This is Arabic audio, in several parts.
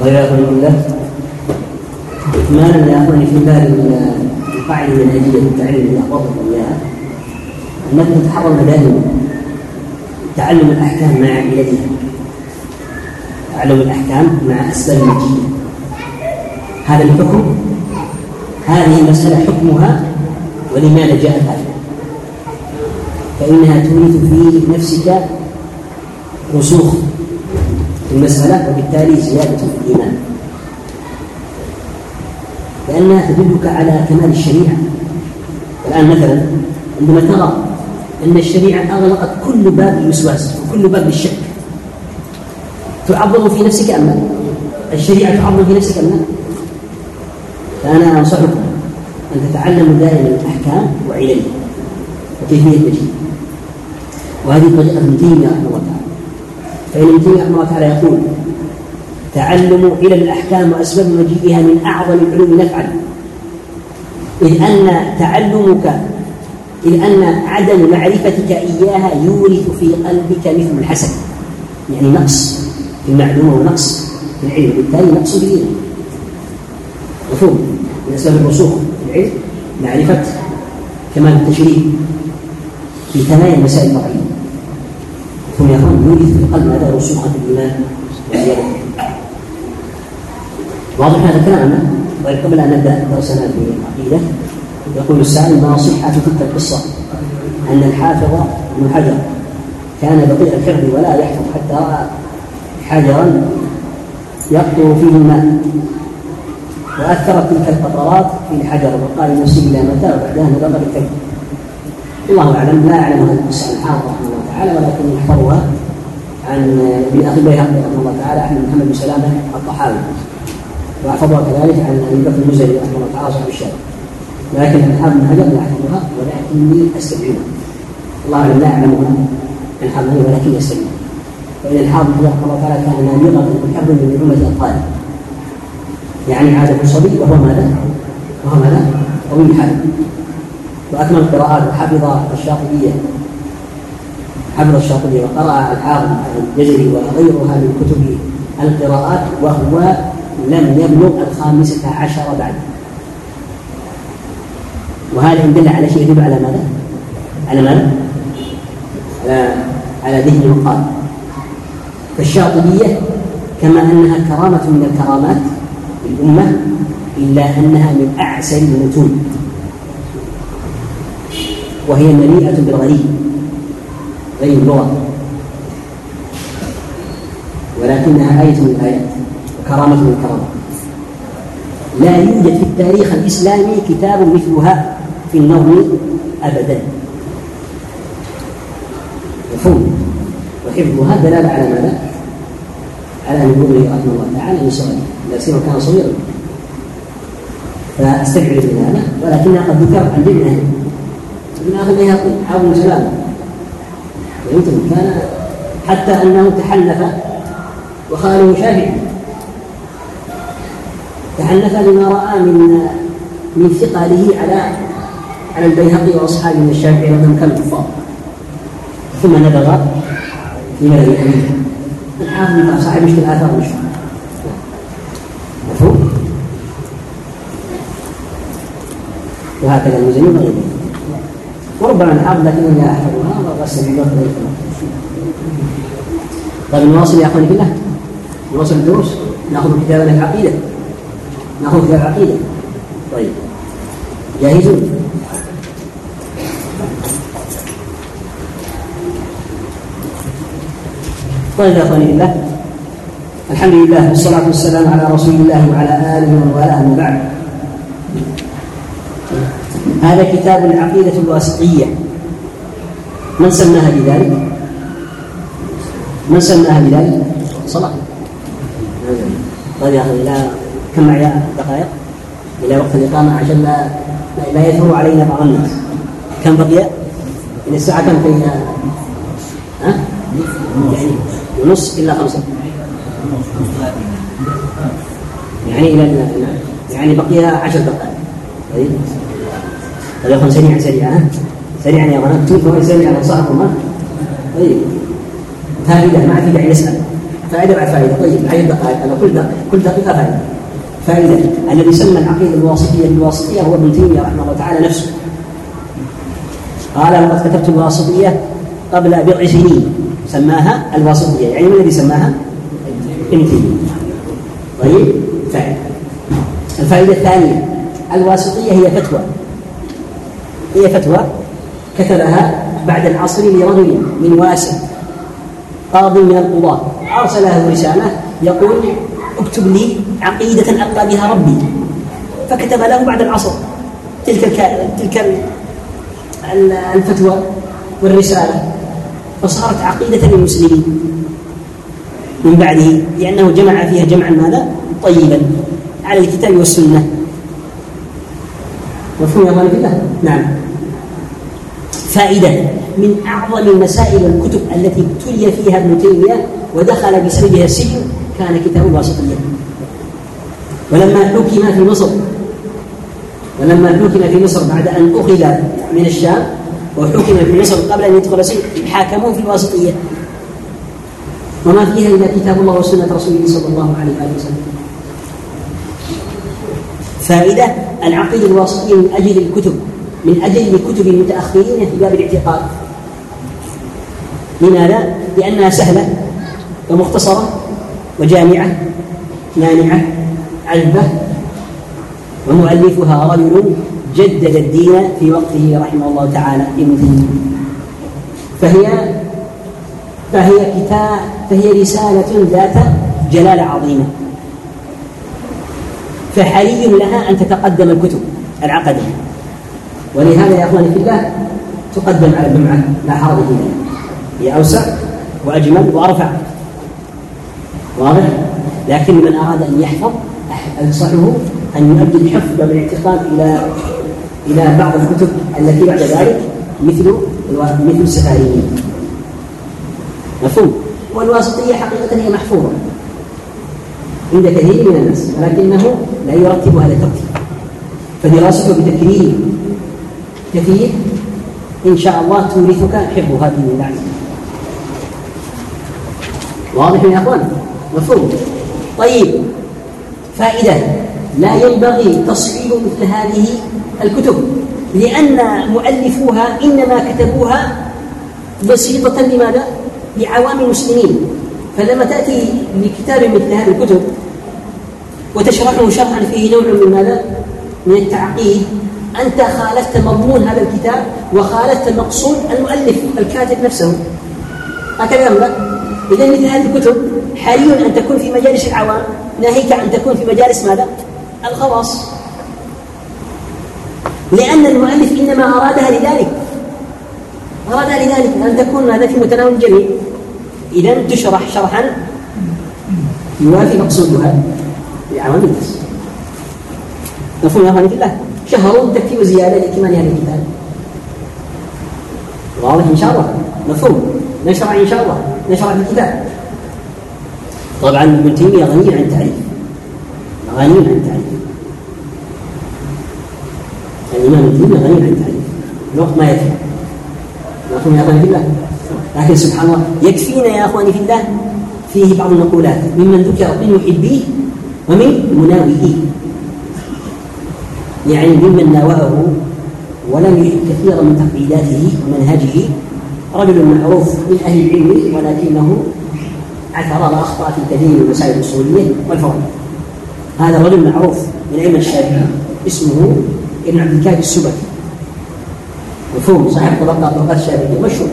والعياذ بالله ما لنا يا اخواني في بال القاعده المنهجيه التعليم اللي اخبطكم اياها انكم تحرم دائما تعلم الأحكام مع علتها تعلم الأحكام مع أسباب النتيجه هذا الحكم هذه المساله حكمها ولماذا جاءت هذا فإنها تورث في نفسك رسوخ في المسألة وبالتالي زيادة في الإيمان لأنها تدلك على كمال الشريعة الآن مثلا عندما ترى أن الشريعة أغلقت كل باب الوسواس وكل باب الشك تعبر في نفسك أم لا؟ الشريعة تعبر في نفسك أم لا؟ فأنا أنصحكم أن تتعلموا دائما الأحكام وعلمها وكيفية تجديد وهذه طريقة من دينه رحمه الله تعالى فإن ابن رحمه الله تعالى يقول تعلم إلى الأحكام وأسباب مجيئها من أعظم العلوم نفعا. إذ أن تعلمك إذ أن عدم معرفتك إياها يورث في قلبك مثل الحسد. يعني نقص في المعلومة ونقص في العلم بالتالي نقص في العلم رسوم من أسباب الرسوخ في العلم معرفة كمال التشريع في ثنايا المسائل الفرعية هنا هم يريد في القلب أداء وسمعة الإيمان وزيادة واضح هذا كلامنا طيب قبل أن نبدأ درسنا في العقيدة يقول السائل ما صحة تلك القصة؟ أن الحافظ ابن حجر كان بطيء الفعل ولا يحفظ حتى رأى حجرا يقطر فيه الماء. وأثرت تلك القطرات في الحجر وقال نفسي إلى متى؟ وبعدها نظر الكلب الله أعلم لا أعلم هذا القصة. الحافظ رحمه الله. تعالى ولكن يحتوى عن ابن أخي البيهقي رحمه الله تعالى أحمد محمد بن سلامة الطحاوي. واحفظها كذلك عن أبي بكر المزري رحمه الله تعالى صاحب الشافعي لكن الحافظ بن حجر لا احفظها ولكني استبعدها الله اعلم لا اعلمها الحافظ ولكني استبعدها فإن الحافظ رحمه الله تعالى كان نابغه من حفظ من نعومه الطالب يعني هذا صبي وهو ماذا؟ وهو ماذا؟ طويل الحال وأكمل القراءات وحفظ الشاطبية. حمل الشاطبي وقرأ الحافظ الجزري وغيرها من كتب القراءات وهو لم يبلغ الخامسة عشر بعد وهذا يدل على شيء يدل على ماذا؟ على ماذا؟ على على ذهن المقال فالشاطبية كما أنها كرامة من الكرامات للأمة إلا أنها من أعسل المتون وهي مليئة بالغريب غير اللغة ولكنها آية من الآيات. وكرامة من الكرامة. لا يوجد في التاريخ الإسلامي كتاب مثلها في النظم أبدا. وحفظ وحفظها دلالة على ماذا؟ على أن يقول رحمة الله تعالى إن شاء الله لا سيما كان صغيرا فاستبعد من هذا ولكنها قد ذكرت عن ابن أهل. ابن أهل يقول؟ حاول سلامه فهمتم كان حتى أنه تحلف وخاله شافعي تحلف لما رأى من من ثقله على على البيهقي وأصحابه من الشافعي ومن كان كفار ثم نبغ في بلد الامير الحافظ صاحب مشكل آثار مشكل. مفهوم؟ وهكذا المزني وغيره وربما الحافظ لكنه لا أحفظها. طيب نواصل يا اخواني بالله نواصل الدروس ناخذ كتابنا العقيده ناخذ كتاب العقيده طيب جاهزون طيب يا اخواني بالله الحمد لله والصلاه والسلام على رسول الله وعلى اله ومن والاه من بعد هذا كتاب العقيده الواسعية من سماها بذلك من سماها بذلك صلاة طيب يا أخي إلى كم معي دقائق إلى وقت الإقامة عشان لا لا يثور علينا بعض الناس كم بقي؟ من الساعة كم في ها؟ يعني إلا خمسة يعني إلى يعني بقي عشر دقائق طيب طيب سريعا سريعا سريعا يا بنات شوف واحد سريعا صاحبه ما طيب فائده ما في داعي نسأل فائده بعد فائده طيب هاي الدقائق أنا كل دقيقه كل دقيقه فائده فائده الذي سمى العقيده الواسطيه الواسطيه هو ابن تيميه رحمه الله تعالى نفسه قال لقد كتبت الواسطيه قبل بضع سنين سماها الواسطيه يعني من الذي سماها؟ ابن تيميه طيب فائده الفائده الثانية الواسطيه هي فتوى هي فتوى كتبها بعد العصر لرجل من واسع قاض من القضاة. أرسل له رسالة يقول اكتب لي عقيدة ألقى بها ربي. فكتب له بعد العصر. تلك تلك الفتوى والرسالة. فصارت عقيدة للمسلمين من بعده لأنه جمع فيها جمعا ماذا؟ طيبا على الكتاب والسنة. مفهوم يا غالب الله؟ نعم. فائدة من أعظم مسائل الكتب التي ابتلي فيها ابن تيمية ودخل بسببها السجن كان كتاب الواسطية ولما حكم في مصر ولما حكم في مصر بعد أن أخذ من الشام وحكم في مصر قبل أن يدخل السجن حاكموه في الواسطية وما فيها إلا كتاب الله وسنة رسوله صلى الله عليه وسلم. فائدة العقيدة الواسطية من أجل الكتب. من أجل كتب المتأخرين في باب الاعتقاد. لماذا؟ لأنها سهلة ومختصرة وجامعة مانعة عذبة ومؤلفها رجل جدد الدين في وقته رحمه الله تعالى ابن فهي فهي كتاب فهي رسالة ذات جلالة عظيمة. فحري لها أن تتقدم الكتب العقدية. ولهذا يا أخواني في الله تقدم على الدمعه لا حرج فيها. هي أوسع وأجمل وأرفع. واضح؟ لكن من أراد أن يحفظ أنصحه أن يؤدي الحفظ بالاعتقاد إلى إلى بعض الكتب التي بعد ذلك مثل مثل السفاريين مفهوم؟ والواسطية حقيقة هي محفوظة. عند كثير من الناس ولكنه لا يرتبها للترتيب فدراسته بتكريم كثير إن شاء الله تورثك حب هذه الميلاد واضح يا أخوان مفهوم طيب فائدة لا ينبغي تصحيح مثل هذه الكتب لأن مؤلفوها إنما كتبوها بسيطة لماذا؟ لعوام المسلمين فلما تأتي لكتاب مثل هذه الكتب وتشرحه شرحا فيه نوع من ماذا؟ من التعقيد أنت خالفت مضمون هذا الكتاب وخالفت مقصود المؤلف الكاتب نفسه. هكذا أمرك إذا مثل هذه الكتب حري أن تكون في مجالس العوام ناهيك أن تكون في مجالس ماذا؟ الخواص. لأن المؤلف إنما أرادها لذلك. أرادها لذلك. أن تكون ماذا؟ في متناول الجميع إذا تشرح شرحا. يوافي مقصودها. لعوام الناس نفهم يا أخواني في الله شهر تكفي وزيادة لإتمام هذا الكتاب واضح إن شاء الله مفهوم نشرع إن شاء الله نشرع في الكتاب طبعا ابن تيمية غني عن التعريف غني عن التعريف الإمام ابن تيمية غني عن التعريف الوقت ما يكفي مفهوم يا أخواني في الله لكن سبحان الله يكفينا يا أخواني في الله فيه بعض المقولات۔ ممن ذكر من يحبيه ومن مناوئه يعني ممن ناوله ولم يحب كثيرا من تقليداته ومنهجه. رجل معروف من أهل العلم ولكنه عثر على أخطاء في كثير من المسائل الأصولية والفرق هذا الرجل معروف من علم الشافعي اسمه ابن عبد الكافي السبكي. مفهوم صاحب طبقات طبقات الشافعية. مشهور.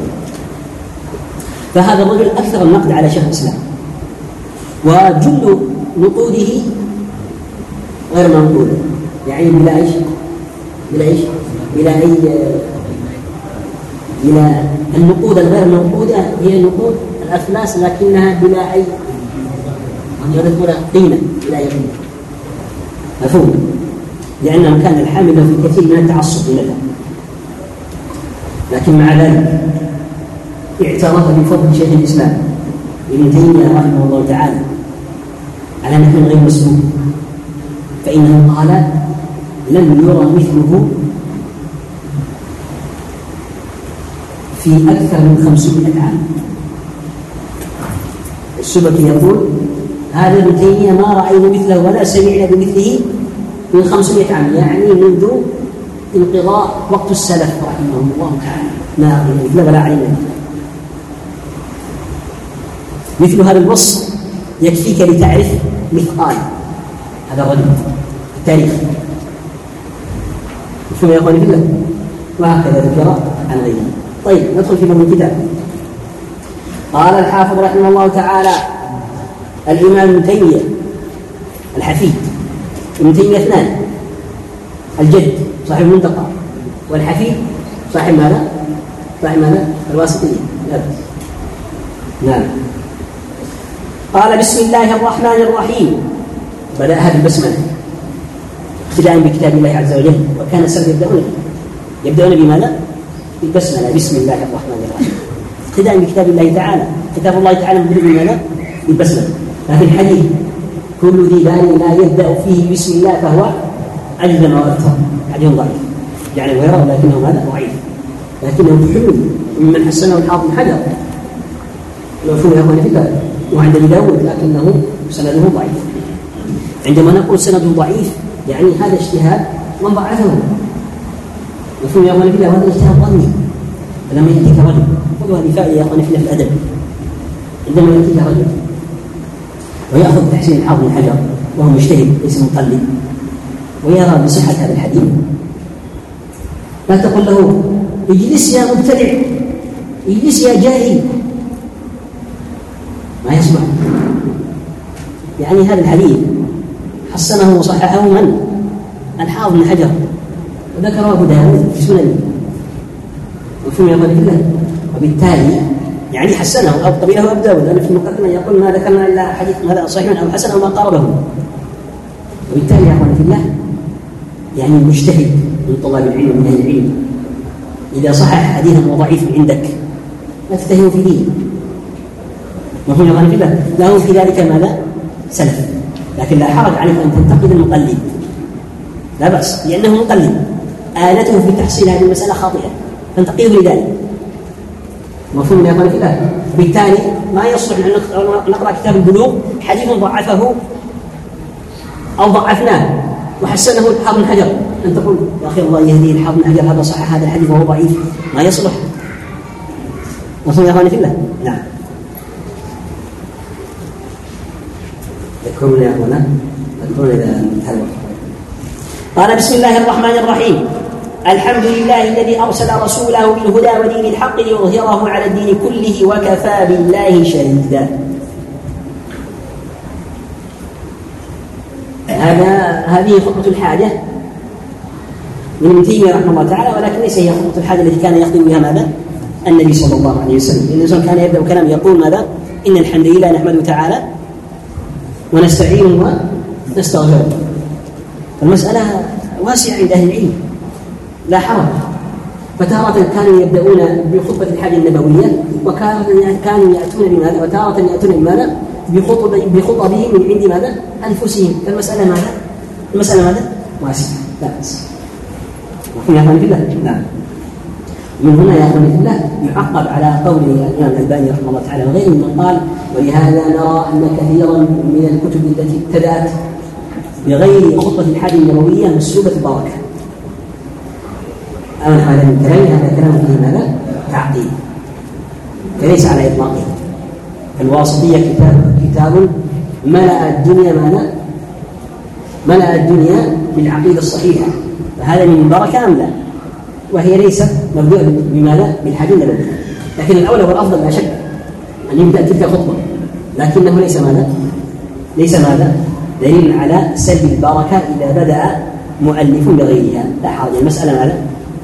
فهذا الرجل أكثر النقد على شيخ الإسلام. وجل نقوده غير منقوله يعني بلا إيش؟ بلا إيش؟ بلا اي بلا النقود الغير موجودة هي نقود الأفلاس لكنها بلا أي بلا قيمة بلا أي قيمة مفهوم؟ لأنها كان الحامل في كثير من التعصب لها لكن مع ذلك اعترف بفضل شيخ الإسلام ابن تيمية رحمه الله تعالى على نحو غير مسلوب فإنه قال لم يرى مثله في أكثر من خمسمائة عام. السبكي يقول هذا ابن تيمية ما رأينا مثله ولا سمعنا بمثله من خمسمائة عام يعني منذ انقضاء وقت السلف رحمهم الله تعالى. ما رأينا مثله ولا علينا مثله. مثل هذا الوصف يكفيك لتعرف مثقال. هذا الرجل التاريخ. شوف يا اخواني في الله وهكذا ذكر عن غيره. طيب ندخل في باب الكتاب. قال الحافظ رحمه الله تعالى الإمام ابن تيمية الحفيد. ابن تيمية اثنان. الجد صاحب المنتقى والحفيد صاحب ماذا؟ صاحب ماذا؟ الواسطية. نعم نعم. قال بسم الله الرحمن الرحيم. بدأها بالبسمله ابتداء بكتاب الله عز وجل وكان السلف يبدأون. يبدأون بماذا؟ بالبسملة بسم الله الرحمن الرحيم. ابتداء بكتاب الله تعالى. كتاب الله تعالى مبدأ بماذا؟ بالبسملة ففي الحديث كل ذي بال لا يبدأ فيه بسم الله فهو عجز وأكثر حديث ضعيف. يعني ويرى لكنه ماذا؟ ضعيف. لكنه حلو ممن حسنه الحافظ حجر. المفهوم يا أخواني فكره وعند أبي داود لكنه سنده ضعيف. عندما نقول سنده ضعيف يعني هذا اجتهاد من بعثه مفهوم يا اخواني بالله هذا اجتهاد ظني لما ياتيك رجل خذوا هذه فائده يا اخواني في الأدب. عندما ياتيك رجل ويأخذ تحسين الحافظ حجر وهو مجتهد ليس مقلد ويرى بصحة هذا الحديث. لا تقول له اجلس يا مبتدع. اجلس يا جاهل. ما يصلح يعني هذا الحديث حسنه وصححه من؟ الحافظ بن حجر. وذكره أبو داود في سننه. وفي الله. وبالتالي يعني حسنه أو قبيله أبو داود. لأن في مقدمة يقول ما ذكرنا إلا حديث هذا صحيح أو حسن أو ما قاربه وبالتالي يا اخوان في الله يعني المجتهد من طلاب العلم من أهل العلم. إذا صحح حديثا وضعيف عندك لا تتهم في دينه وفي الله. له في ذلك ماذا؟ سلف لكن لا حرج عليك أن تنتقد المقلد لا بأس لأنه مقلد. آلته في تحصيل هذه المسألة خاطئة. فانتقيه لذلك مفهوم يا اخوان في الله. بالتالي ما يصلح أن نقرا كتاب البلوغ حديث ضعفه أو ضعفناه. وحسنه الحافظ حجر. أن تقول يا أخي الله يهدي الحافظ حجر هذا صح هذا الحديث وهو ضعيف. ما يصلح. مفهوم يا اخوان في الله. نعم. يكون هنا نكون إذا قال بسم الله الرحمن الرحيم الحمد لله الذي أرسل رسوله بالهدى ودين الحق ليظهره على الدين كله وكفى بالله شهيدا هذا هذه خطبة الحاجة من ابن تيمية رحمه الله تعالى ولكن ليس هي خطبة الحاجة التي كان يخدم بها ماذا؟ النبي صلى الله عليه وسلم الإنسان كان يبدأ كلامه يقول ماذا؟ إن الحمد لله نحمده تعالى ونستعين ونستغفره المسألة واسعة عند أهل العلم. لا حرج. فتارة كانوا يبدأون بخطبة الحاجة النبوية وكانوا يأتون بماذا؟ وتارة يأتون بماذا؟ بخطب بخطبهم من عند ماذا؟ أنفسهم. فالمسألة ماذا؟ المسألة ماذا؟ واسعة. لا بأس. وفيها أمان ذلك نعم. من هنا يا اخواني الله يعقب على قول الإمام الألباني رحمه الله تعالى وغيره من قال ولهذا نرى أن كثيرا من الكتب التي ابتدأت بغير خطة الحد النبوية مسلوبة البركة. اما هذا من كلامي هذا كلام فيه ماذا؟ تعقيد. فليس على اطلاقه. الواسطية كتاب كتاب ملأ الدنيا ماذا؟ ملأ الدنيا بالعقيدة الصحيحة فهذا من بركة أم لا؟ وهي ليست مبدوءة بماذا؟ بالحجم النبوي لكن الأولى والأفضل لا شك أن يبدأ تلك الخطبة لكنه ليس ماذا؟ ليس ماذا؟ دليل على سلب البركة إذا بدأ مؤلف بغيرها، لا حرج المسألة ماذا؟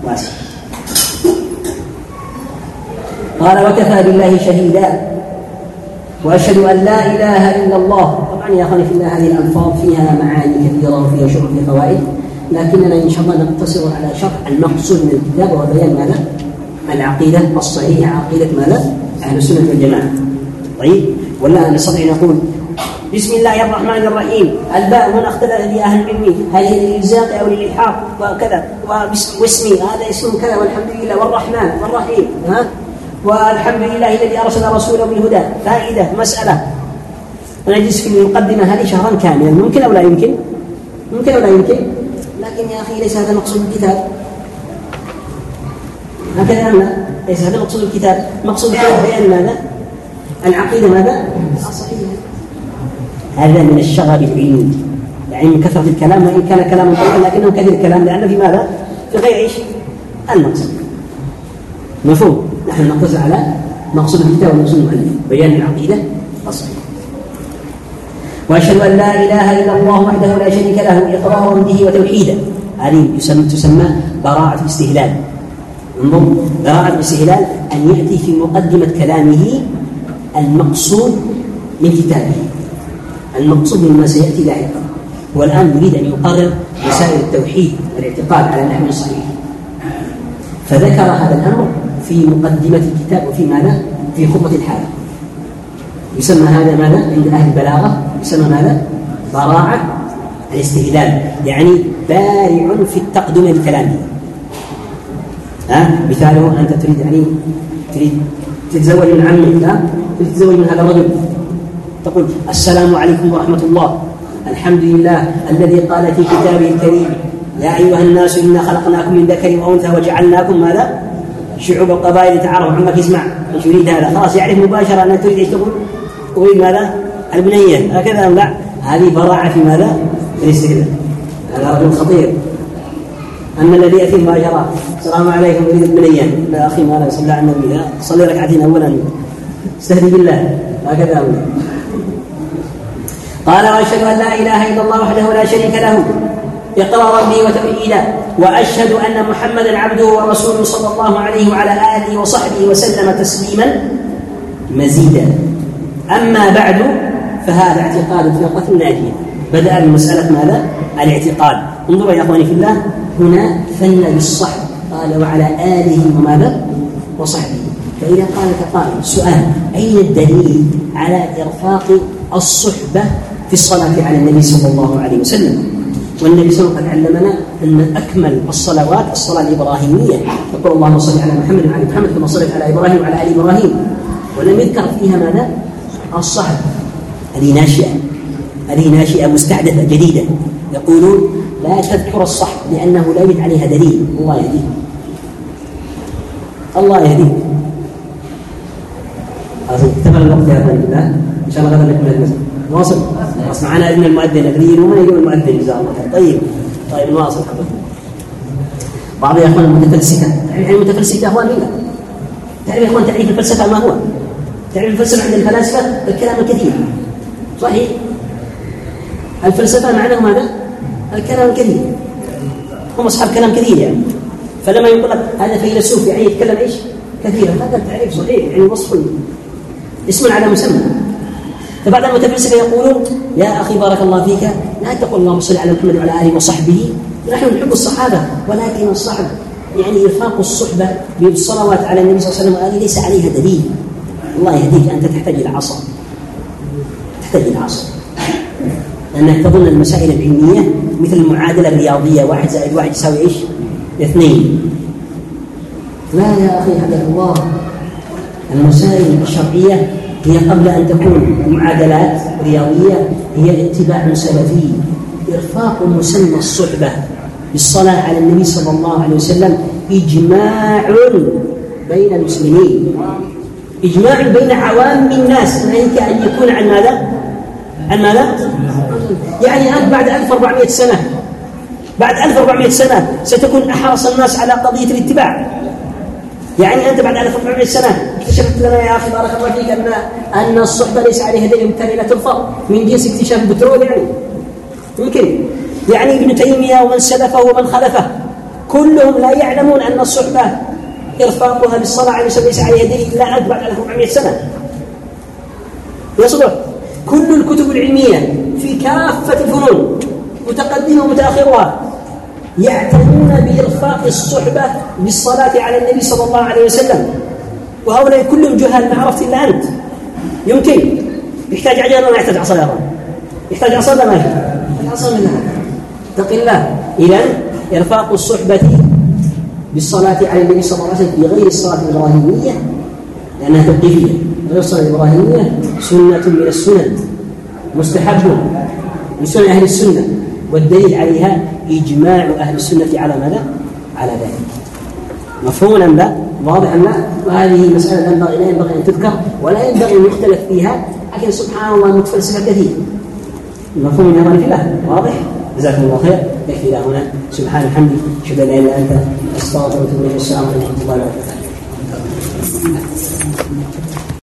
واسعة قال وكفى بالله شهيدا وأشهد أن لا إله إلا الله طبعا يا أخواني في الله هذه الألفاظ فيها معاني كثيرة وفيها شعب فوائد لكننا إن شاء الله نقتصر على شرح المقصود من الكتاب وبيان ماذا؟ العقيدة الصحيحة عقيدة ماذا؟ أهل السنة والجماعة طيب ولا نستطيع نقول بسم الله الرحمن الرحيم الباء من اختلف لي أهل العلم هل للالزاق أو للإلحاق وكذا واسمي هذا اسم كذا والحمد لله والرحمن والرحيم ها والحمد لله الذي أرسل رسوله بالهدى فائدة مسألة نجلس في المقدمة هذه شهرا كاملا ممكن أو لا يمكن؟ ممكن أو لا يمكن؟ لكن يا أخي ليس هذا مقصود الكتاب. هكذا أمنا ليس هذا مقصود الكتاب. مقصود الكتاب بيان ماذا؟ العقيدة ماذا؟ الصحيحة هذا من الشغب العيود يعني من كثرة الكلام وإن كان كلام طويلا لكنه كثير الكلام لأن في ماذا؟ في غير إيش؟ المقصود. مفهوم. نحن نقتصر على مقصود الكتاب ومقصود المؤلف. بيان العقيدة. الصحيحة وأشهد أن لا إله إلا الله وحده لا شريك له إقرارا به وتوحيدا هذه تسمى براعة الاستهلال. انظر براعة الاستهلال أن يأتي في مقدمة كلامه المقصود من كتابه. المقصود مما سيأتي لاحقا هو الآن يريد أن يقرر مسائل التوحيد والاعتقاد على النحو الصحيح فذكر هذا الأمر في مقدمة الكتاب وفي ماذا؟ في خطبة الحاله يسمى هذا ماذا؟ عند أهل البلاغة يسمى ماذا؟ براعة الاستهلال. يعني بارع في التقدم الكلامي ها؟ مثاله أنت تريد يعني تريد تتزوج من عمك لا تريد تتزوج من هذا الرجل. تقول السلام عليكم ورحمة الله. الحمد لله الذي قال في كتابه الكريم يا أيها الناس إنا خلقناكم من ذكر وأنثى وجعلناكم ماذا؟ شعوب القبائل تعرف عمك يسمع إيش يريد هذا. خلاص يعرف مباشرة أنك تريد إيش تقول؟ قوي ماذا البنية هكذا أم لا؟ هذه براعة في ماذا في الاستدلال هذا رجل خطير. أما الذي يأتي ما جرى السلام عليكم أريد البنية لا أخي ماذا صلى على النبي. صلي ركعتين أولا. استهدي بالله. هكذا أم لا؟ قال وأشهد أن لا إله إلا الله وحده لا شريك له. اقرارا به وتوحيدا وأشهد أن محمدا عبده ورسوله صلى الله عليه وعلى آله وصحبه وسلم تسليما مزيدا. أما بعد فهذا اعتقاد الفرقة الناجية بدأ بمسألة ماذا؟ الاعتقاد. انظروا يا أخواني في الله هنا فن بالصحب. قال وعلى آله وماذا؟ وصحبه. فإذا قال تقال سؤال أين الدليل على إرفاق الصحبة في الصلاة على النبي صلى الله عليه وسلم؟ والنبي صلى الله عليه وسلم قد علمنا أن أكمل الصلوات الصلاة الإبراهيمية. يقول اللهم صل على محمد وعلى محمد كما صليت على إبراهيم وعلى آل إبراهيم. ولم يذكر فيها ماذا؟ الصحب. هذه ناشئة. هذه ناشئة مستحدثة جديدة. يقولون لا تذكر الصحب لأنه لا يجد عليها دليل. الله يهديه. الله يهديه. اكتمل الوقت يا اخوان الله. إن شاء الله غدا نكمل المسجد معنا إذن المؤذن اذنين وما يجون المؤذن جزاه الله خير. طيب. طيب نواصل. حضرتك بعض يا إخوان المتفلسفة. تعريف المتفلسفة اخوان مين؟ تعرف يا إخوان تعريف الفلسفة ما هو؟ تعرف الفلسفة عند الفلاسفة الكلام الكثير. صحيح. الفلسفة معناه ماذا؟ الكلام الكثير. هم أصحاب كلام كثير يعني. فلما يقول لك هذا فيلسوف يعني يتكلم إيش؟ كثيرا. هذا التعريف صحيح يعني وصف. اسم على مسمى. فبعض المتفلسفه يقولون يا أخي بارك الله فيك لا تقول اللهم صل على محمد وعلى آله وصحبه. نحن نحب الصحابة ولكن الصحب يعني إرفاق الصحبة بالصلوات على النبي صلى الله عليه وسلم ليس عليها دليل. الله يهديك أنت تحتاج إلى عصا. تحتاج إلى عصا. لأنك تظن المسائل العلمية مثل المعادلة الرياضية واحد زائد واحد يساوي إيش؟ اثنين. لا يا أخي هذا الله. المسائل الشرعية هي قبل أن تكون معادلات رياضية هي اتباع سلفي إرفاق مسمى الصحبة. بالصلاة على النبي صلى الله عليه وسلم إجماع بين المسلمين. إجماع بين عوام الناس ناهيك يعني أن يكون عن ماذا؟ عن ماذا؟ يعني أنت بعد 1400 سنة. بعد 1400 سنة ستكون أحرص الناس على قضية الاتباع. يعني أنت بعد 1400 سنة اكتشفت لنا يا أخي بارك الله فيك أن أن الصحبة ليس عليها دليل لا الفرد من جنس اكتشاف البترول يعني. يمكن يعني ابن تيمية ومن سلفه ومن خلفه. كلهم لا يعلمون أن الصحبة إرفاقها بالصلاة على ليس عليها يديه لا عد بعد 1400 سنة. يصبح كل الكتب العلمية في كافة الفنون متقدمة ومتأخرها يعتنون بإرفاق الصحبة بالصلاة على النبي صلى الله عليه وسلم. وهؤلاء كلهم جهال ما عرفت إلا أنت. يمكن. يحتاج عجلة ما يحتاج عصر يا رب. يحتاج عصا ما يحتاج؟ العصا منها اتق الله. إذا إرفاق الصحبة بالصلاة على النبي صلى الله عليه وسلم بغير الصلاة الإبراهيمية لأنها توقيفية غير الصلاة الإبراهيمية سنة من السنن مستحب من سنن أهل السنة والدليل عليها إجماع أهل السنة على ماذا؟ على ذلك مفهوم أم لا؟ واضح أم لا؟ وهذه مسألة ينبغي لا ينبغي أن تذكر ولا ينبغي أن يختلف فيها لكن سبحان الله متفلسفة كثير مفهوم يا في الله واضح؟ جزاكم الله خير. يكفي إلى هنا. سبحان الحمد. أشهد أن لا إله إلا أنت. أستغفرك وأتوب إليك. السلام عليكم ورحمة الله وبركاته.